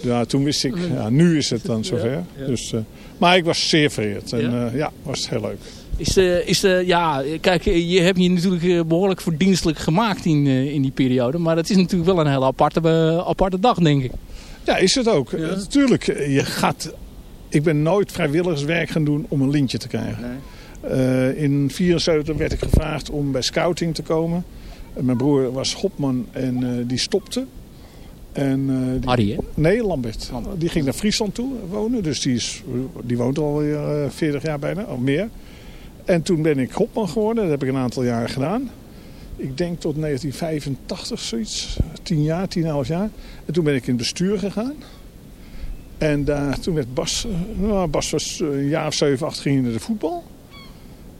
[SPEAKER 14] Ja, toen wist ik, ja, nu is het dan zover.
[SPEAKER 6] Ja, ja.
[SPEAKER 14] Dus, eh, maar ik was zeer vereerd. En
[SPEAKER 6] Ja?
[SPEAKER 14] ja, ja was heel leuk.
[SPEAKER 6] Is de, is de, ja, kijk, je hebt je natuurlijk eh, behoorlijk verdienstelijk gemaakt in, eh, in die periode. Maar het is natuurlijk wel een hele aparte, eh, aparte dag, denk ik.
[SPEAKER 14] Ja, is het ook. Natuurlijk, je gaat... Ik ben nooit vrijwilligerswerk gaan doen om een lintje te krijgen. Eh, in 74 werd ik gevraagd om bij scouting te komen. En mijn broer was schopman en eh, die stopte. En, die,
[SPEAKER 5] Harry, hè?
[SPEAKER 14] Nee, Lambert. Die ging naar Friesland toe wonen. Dus die, is, die woont alweer eh 40 jaar bijna, of meer. En toen ben ik hopman geworden. Dat heb ik een aantal jaren gedaan. Ik denk tot 1985 zoiets. 10 jaar, 10,5 jaar. En toen ben ik in het bestuur gegaan. En daar, toen werd Bas... eh, Nou, Bas was een jaar of 7, 8 ging naar de voetbal.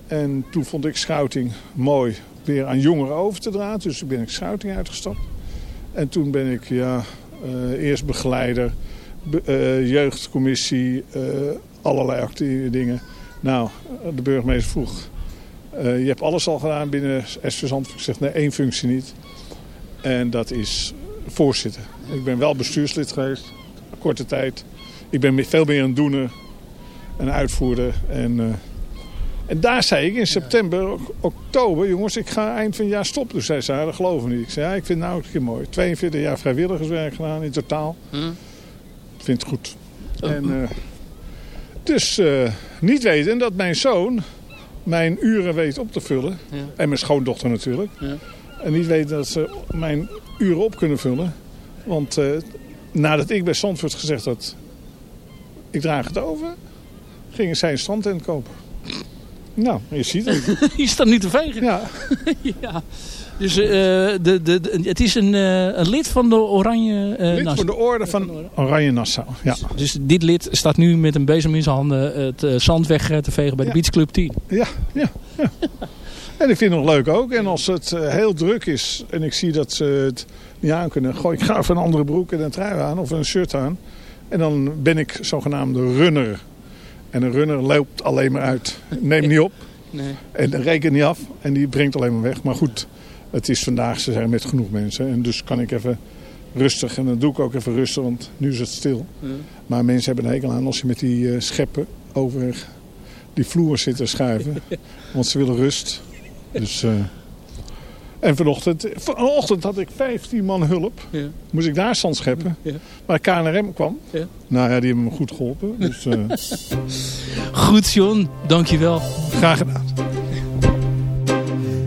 [SPEAKER 14] En toen vond ik scouting mooi weer aan jongeren over te dragen. Dus toen ben ik scouting uitgestapt. En toen ben ik ja, eh, eerst begeleider, be- eh, jeugdcommissie, eh, allerlei actieve dingen. Nou, de burgemeester vroeg, je hebt alles al gedaan binnen SV Zandvoort. Ik zeg, nee, één functie niet. En dat is voorzitter. Ik ben wel bestuurslid geweest, korte tijd. Ik ben veel meer een doener, een uitvoerder. En, eh, en daar zei ik in september, ok- oktober, jongens, ik ga eind van het jaar stoppen. Dus zij zei, dat geloven niet. Ik zei, ja, ik vind het nou een keer mooi. 42 jaar vrijwilligerswerk gedaan in totaal. Ik vind het goed. En, eh, dus eh, niet weten dat mijn zoon mijn uren weet op te vullen.
[SPEAKER 5] Ja.
[SPEAKER 14] En mijn schoondochter natuurlijk.
[SPEAKER 5] Ja.
[SPEAKER 14] En niet weten dat ze mijn uren op kunnen vullen. Want eh, nadat ik bij Zandvoort gezegd had, ik draag het over, gingen zij een strandtent kopen. Nou, je ziet het.
[SPEAKER 6] Je staat niet te vegen.
[SPEAKER 14] Ja.
[SPEAKER 6] ja. Dus eh, de, de, de- het is een, eh, een lid van de Oranje eh,
[SPEAKER 14] Lid
[SPEAKER 6] Nassau.
[SPEAKER 14] van de orde van Oranje Nassau. Ja.
[SPEAKER 6] Dus dit lid staat nu met een bezem in zijn handen het zand weg te vegen bij de Beach Club 10.
[SPEAKER 14] Ja, ja, ja. En ik vind het nog leuk ook. En als het heel druk is en ik zie dat ze het niet aan kunnen, gooi ik graag een andere broek en een trui aan of een shirt aan. En dan ben ik zogenaamde runner. En een runner loopt alleen maar uit. Neemt niet op
[SPEAKER 6] Nee.
[SPEAKER 14] en rekent niet af en die brengt alleen maar weg. Maar goed, het is vandaag, ze zijn met genoeg mensen. En dus kan ik even rustig, en dan doe ik ook even rustig, want nu is het stil.
[SPEAKER 6] Ja.
[SPEAKER 14] Maar mensen hebben een hekel aan als je met die eh, scheppen over die vloer zit te schuiven. want ze willen rust. Dus, eh, en vanochtend, vanochtend had ik 15 man hulp.
[SPEAKER 6] Ja.
[SPEAKER 14] Moest ik daar zand scheppen.
[SPEAKER 6] Ja.
[SPEAKER 14] Maar KNRM kwam.
[SPEAKER 6] Ja.
[SPEAKER 14] Nou ja, die hebben me goed geholpen. Dus eh,
[SPEAKER 6] Goed John, dankjewel.
[SPEAKER 14] graag gedaan.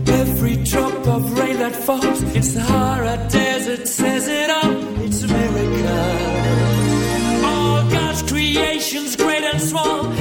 [SPEAKER 13] Every drop of rain that falls in Sahara Desert says it all. It's a miracle. All God's creations, great and small.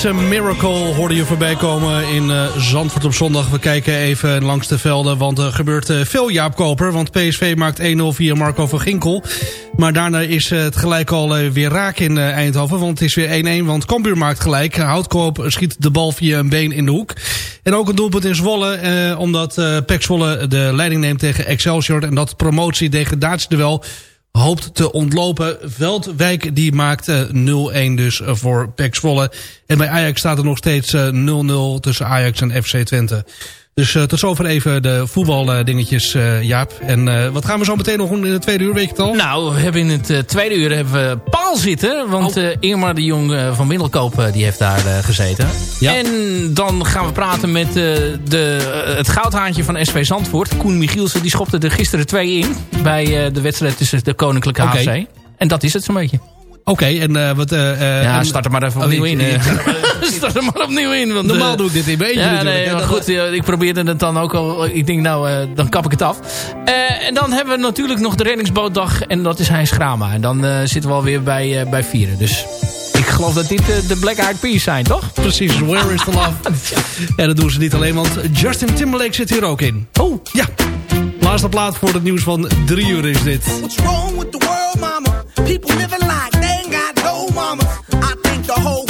[SPEAKER 13] It's a Miracle
[SPEAKER 4] hoorde je voorbij komen in uh, Zandvoort op zondag. We kijken even langs de velden, want er gebeurt uh, veel Jaap Koper. Want PSV maakt 1-0 via Marco van Ginkel. Maar daarna is uh, het gelijk al weer raak in Eindhoven. Want het is weer 1-1, want Cambuur maakt gelijk. Houtkoop schiet de bal via een been in de hoek. En ook een doelpunt in Zwolle, omdat uh, Pek Zwolle de leiding neemt tegen Excelsior. En dat promotie-degradatieduel hoopt te ontlopen. Veldwijk die maakt 0-1 dus voor Pek Zwolle. En bij Ajax staat er nog steeds 0-0 tussen Ajax en FC Twente. Dus uh, tot zover even de voetbaldingetjes, uh, Jaap. En uh, wat gaan we zo meteen nog doen in het tweede uur, weet je het al?
[SPEAKER 5] Nou, we hebben in het tweede uur hebben we Paal zitten. Want oh. Irma de Jong van Middelkoop die heeft daar gezeten. Ja. En dan gaan we praten met de, het goudhaantje van SV Zandvoort. Koen Michielsen, die schopte er gisteren twee in. Bij de wedstrijd tussen de Koninklijke okay. HC. En dat is het zo'n beetje.
[SPEAKER 4] Oké, okay, en uh, wat... Uh,
[SPEAKER 5] ja, start er maar even opnieuw in. start er maar opnieuw in. Want,
[SPEAKER 4] Normaal doe ik dit in beetje
[SPEAKER 5] ja, nee, maar goed, ik probeerde het dan ook al... Ik denk, nou, dan kap ik het af. en dan hebben we natuurlijk nog de reddingsbootdag. En dat is Heinz Grama. En dan zitten we alweer bij, bij vieren. Dus ik geloof dat dit de Black Eyed Peas zijn, toch?
[SPEAKER 4] Precies, Where is the Love? ja, dat doen ze niet alleen, want Justin Timberlake zit hier ook in.
[SPEAKER 5] Oh.
[SPEAKER 4] Ja. Laatste plaat voor het nieuws van drie uur is dit.
[SPEAKER 15] What's wrong with the world, mama? People got no mama. I think the whole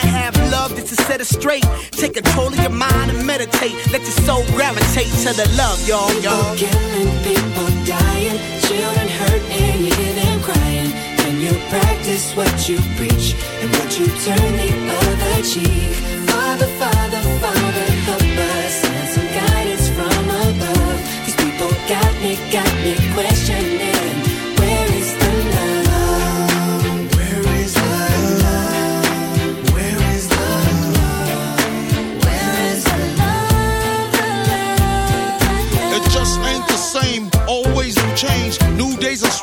[SPEAKER 15] have love just to set it straight. Take control of your mind and meditate. Let your soul gravitate to the love, y'all, y'all.
[SPEAKER 16] People killing, people dying, children hurt and you hear them crying. When you practice what you preach and what you turn the other cheek. Father, Father,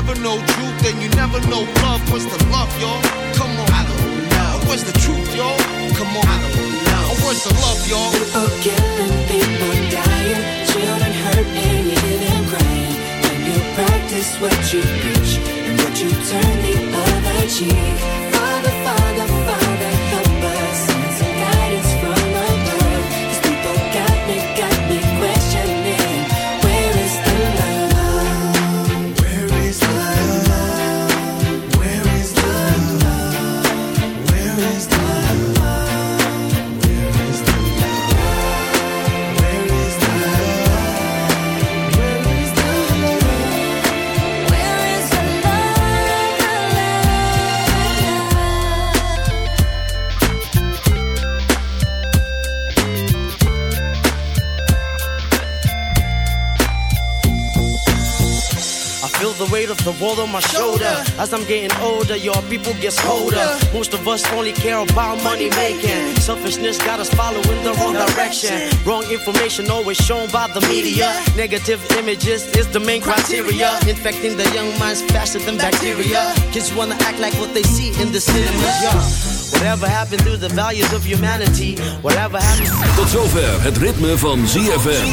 [SPEAKER 17] know truth, then you never know love. Where's the love, y'all? Come on. I don't know. Where's the truth, y'all? Come on. I don't know. Where's the love, y'all?
[SPEAKER 16] People killing, people dying, children hurt and you hear them crying. When you practice what you preach and what you turn the other cheek. Father, Father, the
[SPEAKER 18] weight of the world on my shoulder. As I'm getting older, your people get colder. Most of us only care about money making. Selfishness got us following the wrong direction. Wrong information always shown by the media. Negative images is the main criteria. Infecting the young minds faster than bacteria. Kids wanna act like what they see in the cinemas. Yeah. Whatever happened to the values of humanity? Whatever happened.
[SPEAKER 2] Tot zover het ritme van ZFM.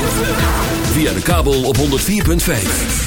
[SPEAKER 2] Via de kabel op 104.5.